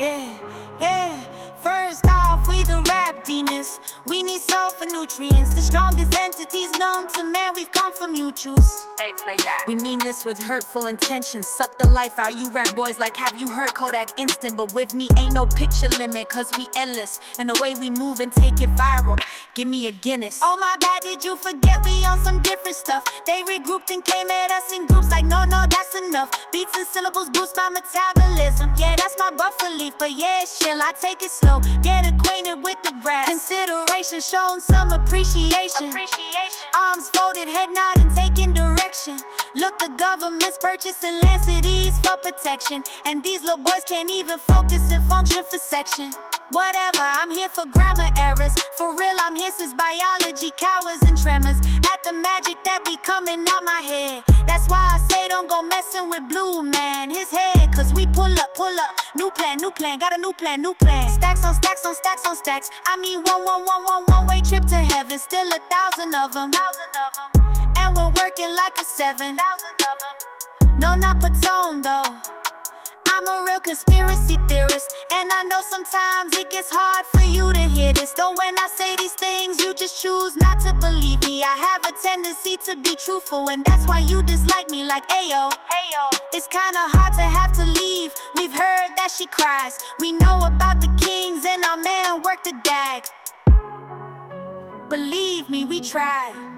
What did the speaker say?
Yeah. Nutrients, the strongest entities known to man. We've come from mutuals. Hey, play that. We mean this with hurtful intentions. Suck the life out you rap boys like have you heard Kodak Instant? But with me ain't no picture limit, cause we endless. And the way we move and take it viral. Give me a Guinness. Oh my bad, did you forget we on some different stuff? They regrouped and came at us in groups like no, no, that's enough. Beats and syllables boost my metabolism. Yeah, that's my buffer leaf, but yeah, chill, I take it slow. Get acquainted with the brass. Consideration, shown some appreciation. Appreciation. Arms folded, head nodding, taking direction. Look, the government's purchasing land cities for protection. And these little boys can't even focus and function for section. Whatever, I'm here for grammar errors. For real, I'm here since biology, cowards and tremors. At the magic that be coming out my head. That's why I say don't go messing with Blue Man, his head. Cause we pull up, pull up. New plan, new plan, got a new plan, new plan. Stacks on stacks on stacks on stacks. I mean, one, one, one, one, one way trip to heaven. Still a thousand of them. And we're working like a seven. No, not Patone though. I'm a real conspiracy theorist, and I know sometimes it gets hard for you to hear this. Though when I say these things, you just choose not to believe me. I have a tendency to be truthful, and that's why you dislike me like Ayo. Hey, yo. It's kinda hard to have to leave. We've heard that she cries. We know about the kings, and our man worked the dag. Believe me, we tried.